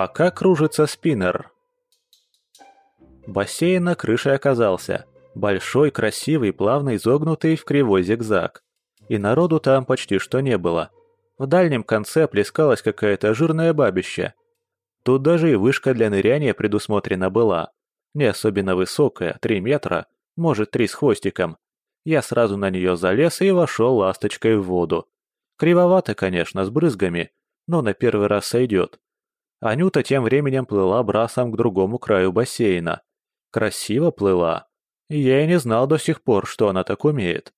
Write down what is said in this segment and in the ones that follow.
Пока кружится спиннер. Бассейн на крыше оказался. Большой, красивый, плавно изогнутый в кривой зигзаг. И народу там почти что не было. В дальнем конце плескалась какая-то жирная бабища. Тут даже и вышка для ныряния предусмотрена была. Не особенно высокая, три метра, может, три с хвостиком. Я сразу на нее залез и вошел ласточкой в воду. Кривовато, конечно, с брызгами, но на первый раз сойдет. Анюта тем временем плыла брасом к другому краю бассейна. Красиво плыла. Я и не знал до сих пор, что она так умеет.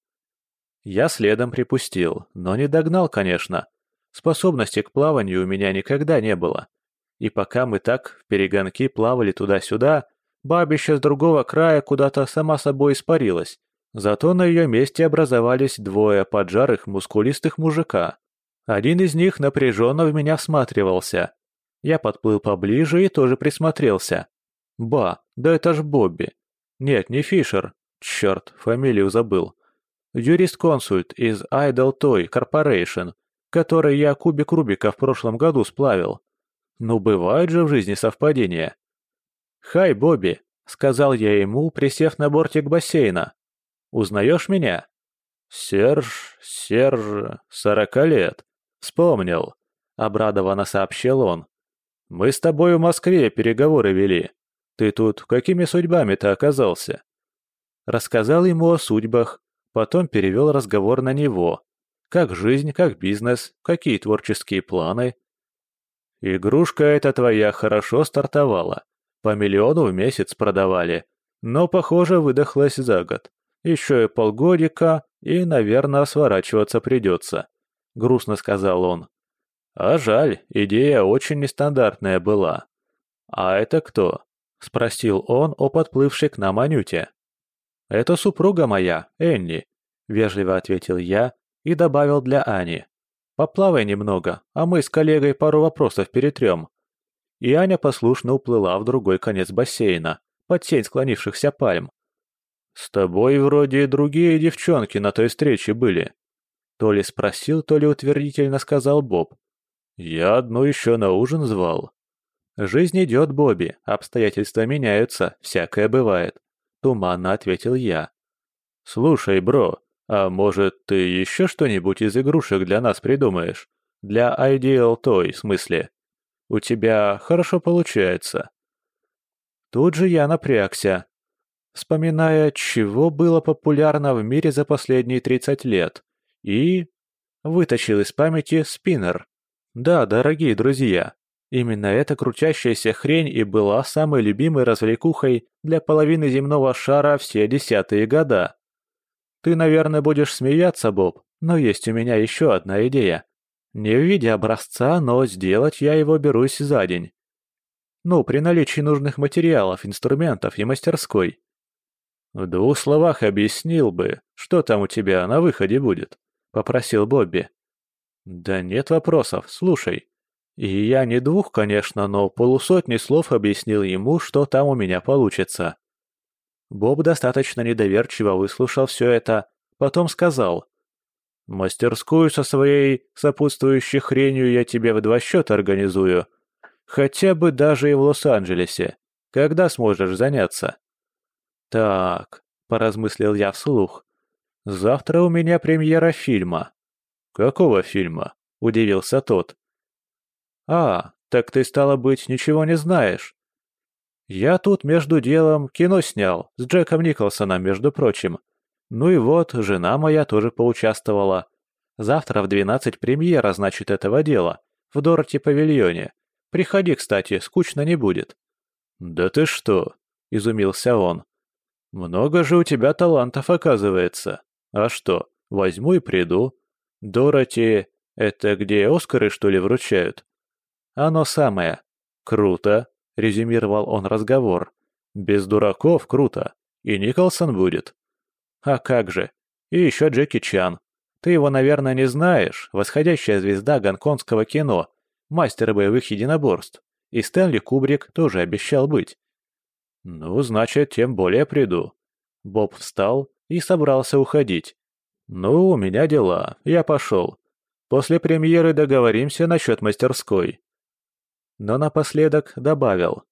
Я следом припустил, но не догнал, конечно. Способности к плаванию у меня никогда не было. И пока мы так в перегонки плавали туда-сюда, бабища с другого края куда-то сама собой испарилась. Зато на ее месте образовались двое поджарых мускулистых мужика. Один из них напряженно в меня всматривался. Я подплыл поближе и тоже присмотрелся. Ба, да это ж Бобби. Нет, не Фишер. Черт, фамилию забыл. Юрист-консульт из Idle Toy Corporation, который я кубик Рубика в прошлом году сплавил. Ну, бывают же в жизни совпадения. «Хай, Бобби», — сказал я ему, присев на бортик бассейна. «Узнаешь меня?» «Серж, Серж, сорока лет. Вспомнил», — обрадованно сообщил он. «Мы с тобой в Москве переговоры вели. Ты тут какими судьбами-то оказался?» Рассказал ему о судьбах, потом перевел разговор на него. Как жизнь, как бизнес, какие творческие планы. «Игрушка эта твоя хорошо стартовала. По миллиону в месяц продавали. Но, похоже, выдохлась за год. Еще и полгодика, и, наверное, сворачиваться придется», — грустно сказал он. «А жаль, идея очень нестандартная была». «А это кто?» — спросил он о подплывшей к нам Анюте. «Это супруга моя, Энни», — вежливо ответил я и добавил для Ани. «Поплавай немного, а мы с коллегой пару вопросов перетрем и Аня послушно уплыла в другой конец бассейна, под сень склонившихся пальм. «С тобой вроде другие девчонки на той встрече были». То ли спросил, то ли утвердительно сказал Боб. «Я одну еще на ужин звал». «Жизнь идет, Бобби, обстоятельства меняются, всякое бывает», — туманно ответил я. «Слушай, бро, а может, ты еще что-нибудь из игрушек для нас придумаешь? Для Ideal Toy, в смысле?» У тебя хорошо получается». Тут же я напрягся, вспоминая, чего было популярно в мире за последние 30 лет, и... вытащил из памяти спиннер. Да, дорогие друзья, именно эта крутящаяся хрень и была самой любимой развлекухой для половины земного шара все десятые года. Ты, наверное, будешь смеяться, Боб, но есть у меня еще одна идея. Не в виде образца, но сделать я его берусь за день. Ну, при наличии нужных материалов, инструментов и мастерской. В двух словах объяснил бы, что там у тебя на выходе будет, попросил Бобби. Да нет вопросов, слушай. И я не двух, конечно, но полусотни слов объяснил ему, что там у меня получится. Боб достаточно недоверчиво выслушал все это, потом сказал. Мастерскую со своей сопутствующей хренью я тебе в два счета организую. Хотя бы даже и в Лос-Анджелесе. Когда сможешь заняться? Так, поразмыслил я вслух. Завтра у меня премьера фильма. Какого фильма? Удивился тот. А, так ты, стало быть, ничего не знаешь. Я тут между делом кино снял, с Джеком Николсоном, между прочим. Ну и вот, жена моя тоже поучаствовала. Завтра в двенадцать премьера, значит, этого дела. В Дороти-павильоне. Приходи, кстати, скучно не будет». «Да ты что?» – изумился он. «Много же у тебя талантов, оказывается. А что, возьму и приду. Дороти – это где Оскары, что ли, вручают?» «Оно самое. Круто», – резюмировал он разговор. «Без дураков круто. И Николсон будет». А как же. И еще Джеки Чан. Ты его, наверное, не знаешь. Восходящая звезда гонконгского кино. Мастер боевых единоборств. И Стэнли Кубрик тоже обещал быть. Ну, значит, тем более приду. Боб встал и собрался уходить. Ну, у меня дела. Я пошел. После премьеры договоримся насчет мастерской. но напоследок добавил.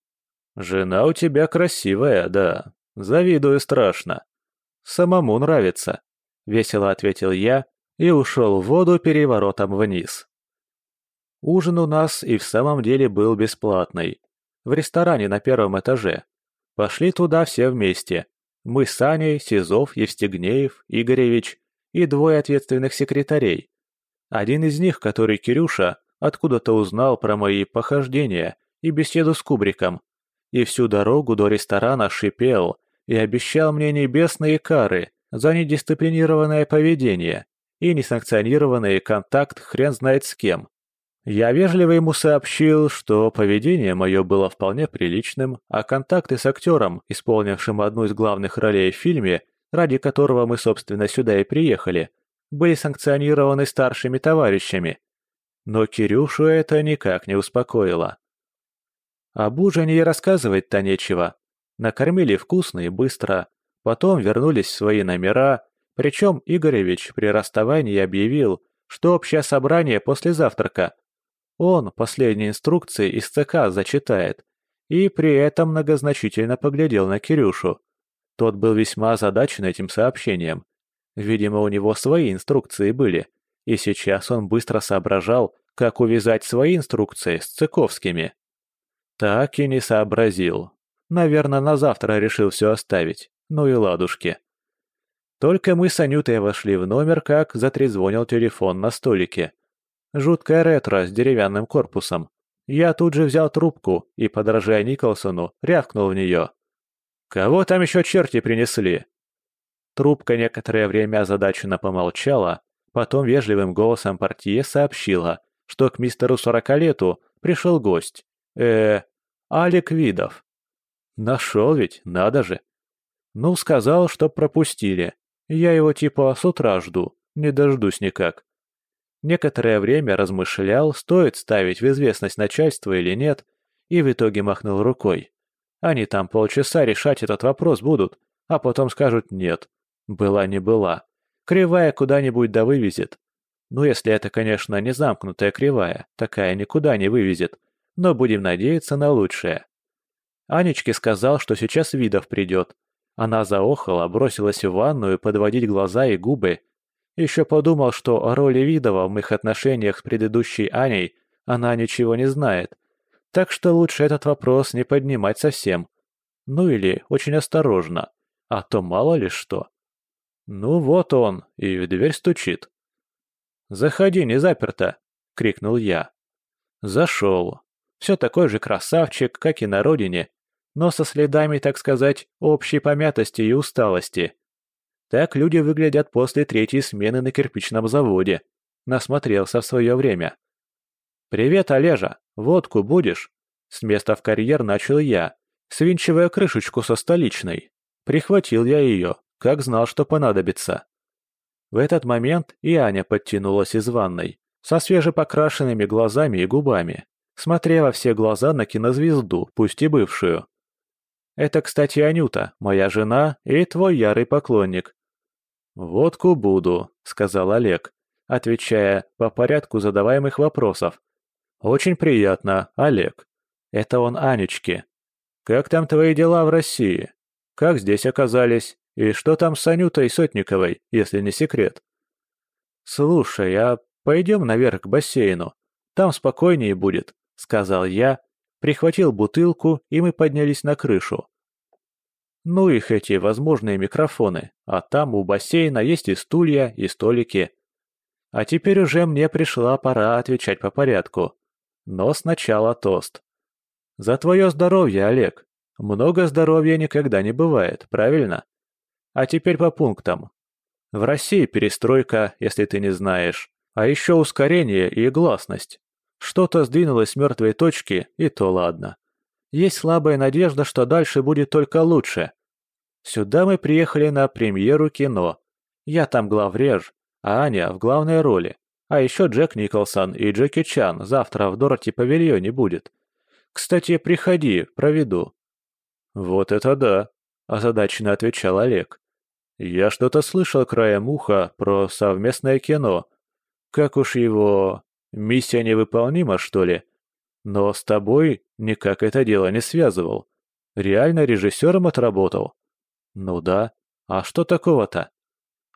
«Жена у тебя красивая, да. Завидую страшно. Самому нравится», — весело ответил я и ушел в воду переворотом вниз. Ужин у нас и в самом деле был бесплатный. В ресторане на первом этаже. Пошли туда все вместе. Мы с Аней, Сизов, Евстигнеев, Игоревич и двое ответственных секретарей. Один из них, который Кирюша, откуда-то узнал про мои похождения и беседу с Кубриком. И всю дорогу до ресторана шипел и обещал мне небесные кары за недисциплинированное поведение и несанкционированный контакт хрен знает с кем. Я вежливо ему сообщил, что поведение мое было вполне приличным, а контакты с актером, исполнившим одну из главных ролей в фильме, ради которого мы, собственно, сюда и приехали, были санкционированы старшими товарищами. Но Кирюшу это никак не успокоило. Об ужине и рассказывать-то нечего. Накормили вкусно и быстро, потом вернулись в свои номера, причем Игоревич при расставании объявил, что общее собрание после завтрака – он последние инструкции из ЦК зачитает. И при этом многозначительно поглядел на Кирюшу. Тот был весьма озадачен этим сообщением. Видимо, у него свои инструкции были. И сейчас он быстро соображал, как увязать свои инструкции с цыковскими. Так и не сообразил. Наверное, на завтра решил все оставить. Ну и ладушки. Только мы с Анютой вошли в номер, как затрезвонил телефон на столике. Жуткая ретро с деревянным корпусом. Я тут же взял трубку и, подражая Николсону, рявкнул в нее. «Кого там еще черти принесли?» Трубка некоторое время озадаченно помолчала, потом вежливым голосом портье сообщила, что к мистеру Сорокалету пришел гость. э Алик Видов. Нашел ведь, надо же. Ну, сказал, чтоб пропустили. Я его типа с утра жду, не дождусь никак. Некоторое время размышлял, стоит ставить в известность начальство или нет, и в итоге махнул рукой. Они там полчаса решать этот вопрос будут, а потом скажут «нет». Была не была. Кривая куда-нибудь да вывезет. Ну, если это, конечно, не замкнутая кривая, такая никуда не вывезет. Но будем надеяться на лучшее. Анечке сказал, что сейчас Видов придет. Она заохала, бросилась в ванную подводить глаза и губы, еще подумал, что о роли Видова в моих отношениях с предыдущей Аней она ничего не знает. Так что лучше этот вопрос не поднимать совсем. Ну или очень осторожно, а то мало ли что. Ну вот он, и в дверь стучит. «Заходи, не заперто!» — крикнул я. Зашел. Все такой же красавчик, как и на родине, но со следами, так сказать, общей помятости и усталости. Так люди выглядят после третьей смены на кирпичном заводе. Насмотрелся в свое время. «Привет, Олежа! Водку будешь?» С места в карьер начал я, свинчивая крышечку со столичной. Прихватил я ее, как знал, что понадобится. В этот момент и Аня подтянулась из ванной, со свежепокрашенными глазами и губами, смотря во все глаза на кинозвезду, пусть и бывшую. Это, кстати, Анюта, моя жена и твой ярый поклонник. «Водку буду», — сказал Олег, отвечая по порядку задаваемых вопросов. «Очень приятно, Олег. Это он Анечке. Как там твои дела в России? Как здесь оказались? И что там с Анютой Сотниковой, если не секрет?» «Слушай, а пойдем наверх к бассейну. Там спокойнее будет», — сказал я, прихватил бутылку, и мы поднялись на крышу. Ну их эти возможные микрофоны, а там у бассейна есть и стулья, и столики. А теперь уже мне пришла пора отвечать по порядку. Но сначала тост. За твое здоровье, Олег. Много здоровья никогда не бывает, правильно? А теперь по пунктам. В России перестройка, если ты не знаешь, а еще ускорение и гласность. Что-то сдвинулось с мертвой точки, и то ладно. Есть слабая надежда, что дальше будет только лучше. Сюда мы приехали на премьеру кино. Я там главреж, а Аня в главной роли. А еще Джек Николсон и Джеки Чан завтра в Дороти павильоне будет. Кстати, приходи, проведу». «Вот это да», – озадаченно отвечал Олег. «Я что-то слышал краем уха про совместное кино. Как уж его... Миссия невыполнима, что ли? Но с тобой никак это дело не связывал. Реально режиссером отработал. Ну да, а что такого-то?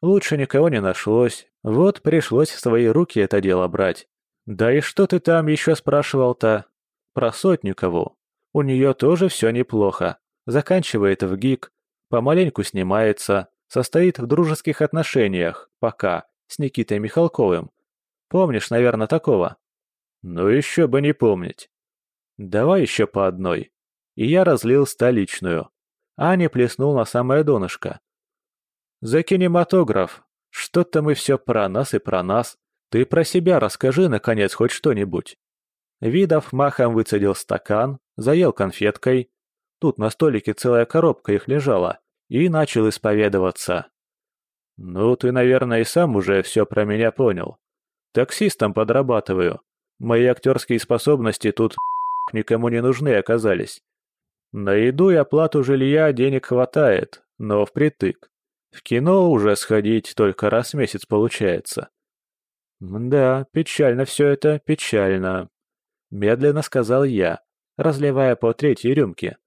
Лучше никого не нашлось, вот пришлось в свои руки это дело брать. Да и что ты там еще спрашивал-то? Про Сотникову. У нее тоже все неплохо. Заканчивает в ГИК, помаленьку снимается, состоит в дружеских отношениях, пока, с Никитой Михалковым. Помнишь, наверное, такого? Ну еще бы не помнить. Давай еще по одной. И я разлил столичную. Аня плеснул на самое донышко. За кинематограф. Что-то мы все про нас и про нас. Ты про себя расскажи, наконец, хоть что-нибудь. Видов махом выцедил стакан, заел конфеткой. Тут на столике целая коробка их лежала. И начал исповедоваться. «Ну, ты, наверное, и сам уже все про меня понял. Таксистом подрабатываю. Мои актерские способности тут никому не нужны оказались. На еду и оплату жилья денег хватает, но впритык. В кино уже сходить только раз в месяц получается. Да, печально все это, печально. Медленно сказал я, разливая по третьей рюмке.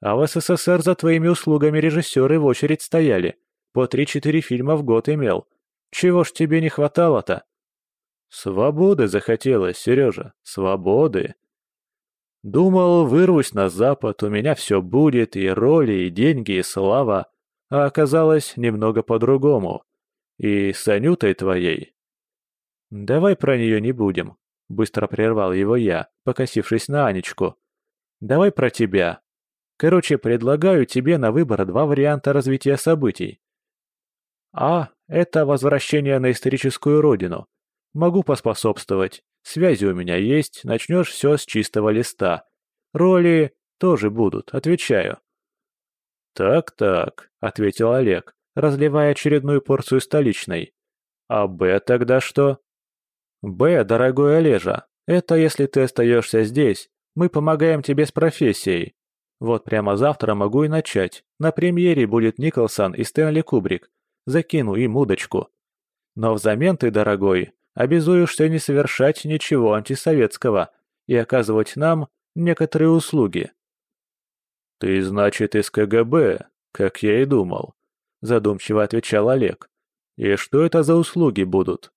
А в СССР за твоими услугами режиссеры в очередь стояли. По три-четыре фильма в год имел. Чего ж тебе не хватало-то? Свободы захотелось, Сережа, свободы. Думал, вырвусь на запад, у меня все будет, и роли, и деньги, и слава а оказалось немного по-другому. И с Анютой твоей. Давай про нее не будем, быстро прервал его я, покосившись на Анечку. Давай про тебя. Короче, предлагаю тебе на выбор два варианта развития событий. А – это возвращение на историческую родину. Могу поспособствовать. Связи у меня есть, начнешь все с чистого листа. Роли тоже будут, отвечаю. «Так-так», — ответил Олег, разливая очередную порцию столичной. «А Б тогда что?» «Б, дорогой Олежа, это если ты остаешься здесь, мы помогаем тебе с профессией. Вот прямо завтра могу и начать. На премьере будет Николсон и Стэнли Кубрик. Закину им удочку. Но взамен ты, дорогой, обязуешься не совершать ничего антисоветского и оказывать нам некоторые услуги. «Ты, значит, из КГБ, как я и думал», — задумчиво отвечал Олег. «И что это за услуги будут?»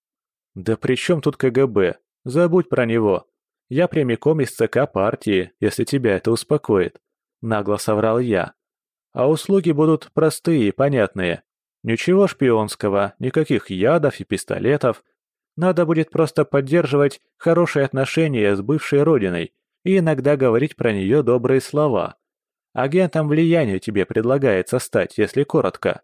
«Да при чем тут КГБ? Забудь про него. Я прямиком из ЦК партии, если тебя это успокоит», — нагло соврал я. «А услуги будут простые и понятные. Ничего шпионского, никаких ядов и пистолетов. Надо будет просто поддерживать хорошие отношения с бывшей родиной и иногда говорить про нее добрые слова. Агентом влияния тебе предлагается стать, если коротко».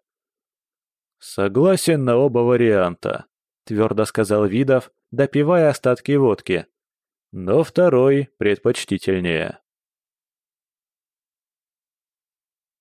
«Согласен на оба варианта», — твердо сказал Видов, допивая остатки водки. «Но второй предпочтительнее».